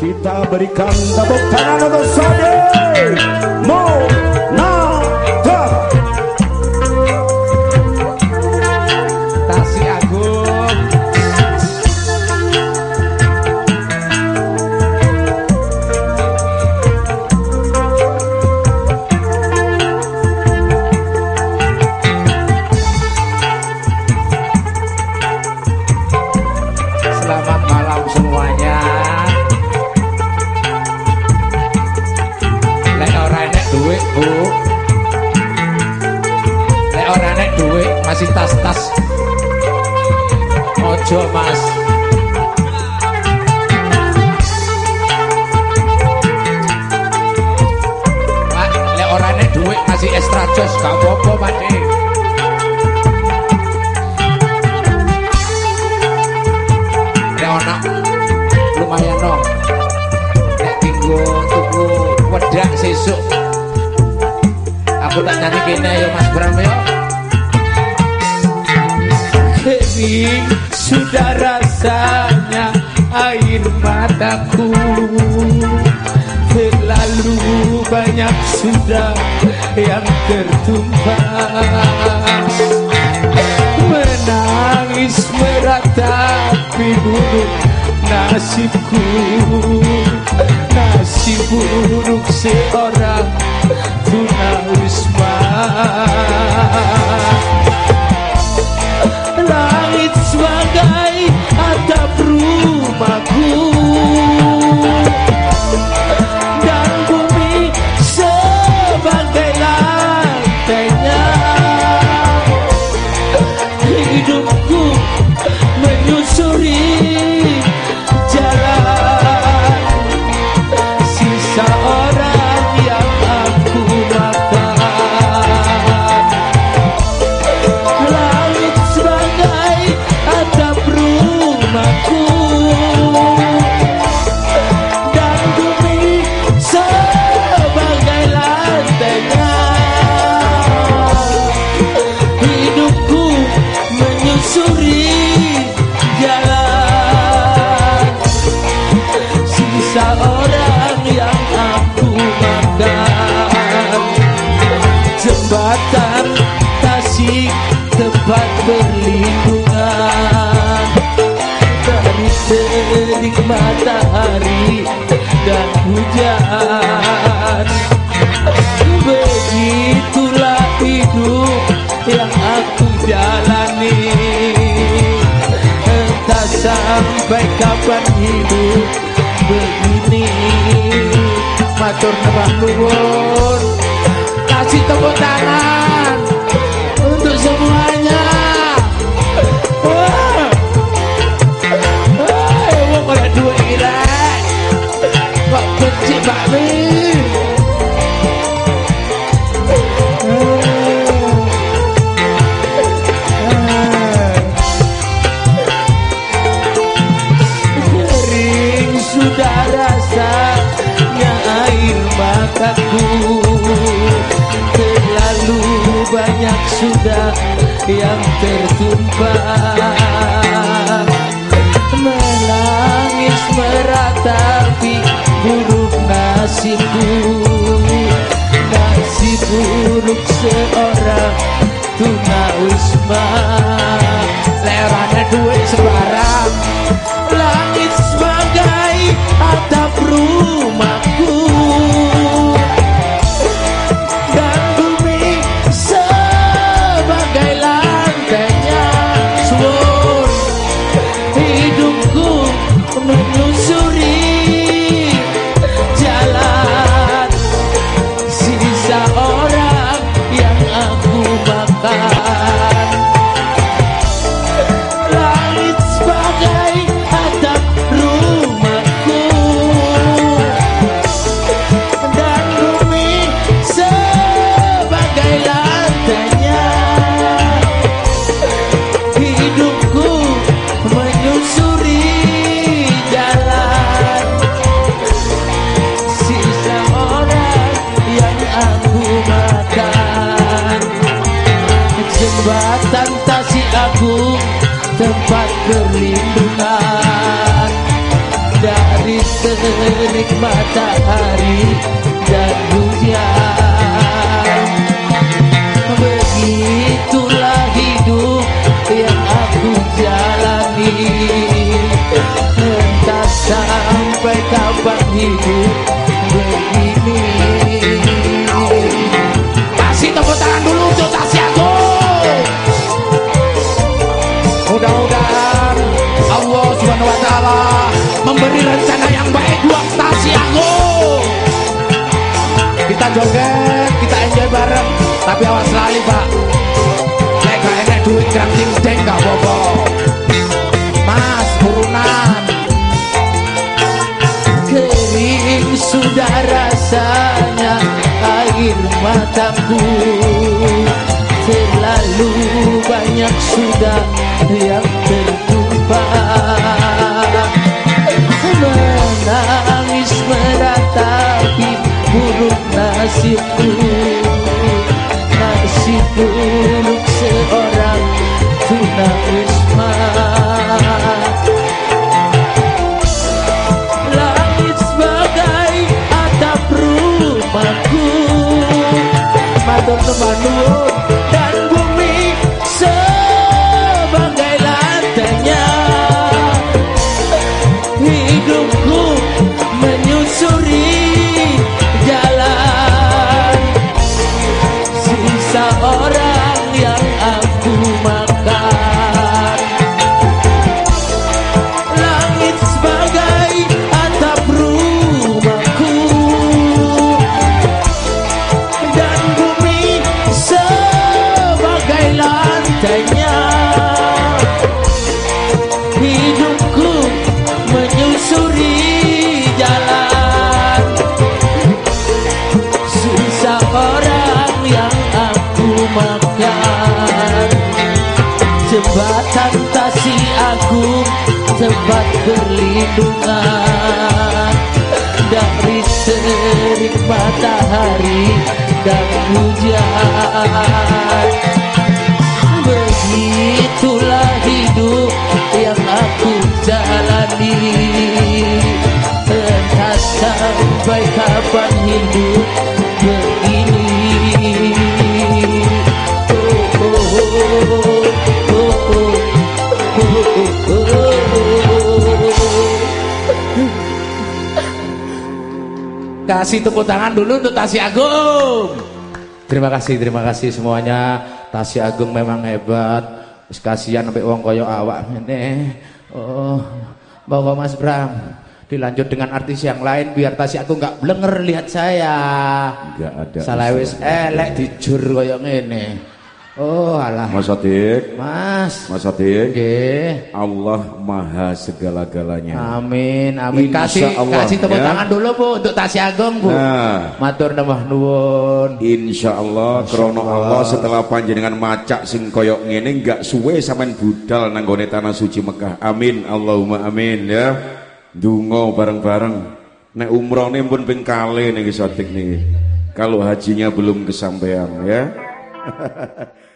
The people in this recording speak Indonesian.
Kita berikan tepuk tangan untuk Sade Bu. Lek ora nek dhuwit masih tas-tas. Ojo, Mas. Pak, lek ora nek dhuwit masih extra jos, gak apa-apa, Pak. Aku tak nyanyi kene ya Mas Bram ya Hening sudah rasanya air mataku Terlalu banyak sudah yang tertumpah. Menangis meratapi buruk nasibku Nasib buruk seorang fuga o espaço. Tunawisma tempat berlindungan dari terik matahari sampai kapan hidup begini? Matur nuwun. Kasih tepuk tangan banyak sudah yang tertumpah Menangis meratapi buruk nasibku. Nasib buruk seorang tunawisma Lerane duit sembarang terik matahari dan hujan Begitulah hidup yang aku jalani. Entah sampai kapan hidup begini. Kasih tepuk tangan dulu untuk Tasya. Mudah-mudahan Allah Subhanahu wa taala memberi rencana joget, kita enjoy bareng, tapi awas lali, Pak. Nek gak enek duit kerang ding gak apa-apa. Mas, turunan. Kering sudah rasanya air mataku Terlalu banyak sudah yang tertumpah nasibku Nasib buruk seorang tunawisma Jembatan Tasi Agung tempat perlindungan dari terik matahari dan hujan. Begitulah hidup yang aku jalani. Entah sampai kapan hidup begini. Kasih tepuk tangan dulu untuk Tasya Agung. Terima kasih, terima kasih semuanya. Tasya Agung memang hebat. Wis kasihan sampai wong koyo awak ngene. Oh, bawa Mas Bram. Dilanjut dengan artis yang lain biar Tasya Agung nggak blenger lihat saya. Enggak ada. Salah wis elek dijur koyo ngene. Oh, alah. Mas Adik, Mas. Mas Adik, Nggih. Allah Maha segala-galanya. Amin, amin. Insya Kasih Allah, kasih tepuk ya. tangan dulu Bu untuk Tasya Agung, Bu. Nah. Matur nambah nuwun. Insya Allah, krono Allah setelah panjenengan macak sing koyok ngene nggak suwe sampean budal nanggone tanah suci Mekah. Amin, Allahumma amin ya. Dungo bareng-bareng. Nek umroh nih pun ping kali nih Sadik nih. Kalau hajinya belum kesampaian ya.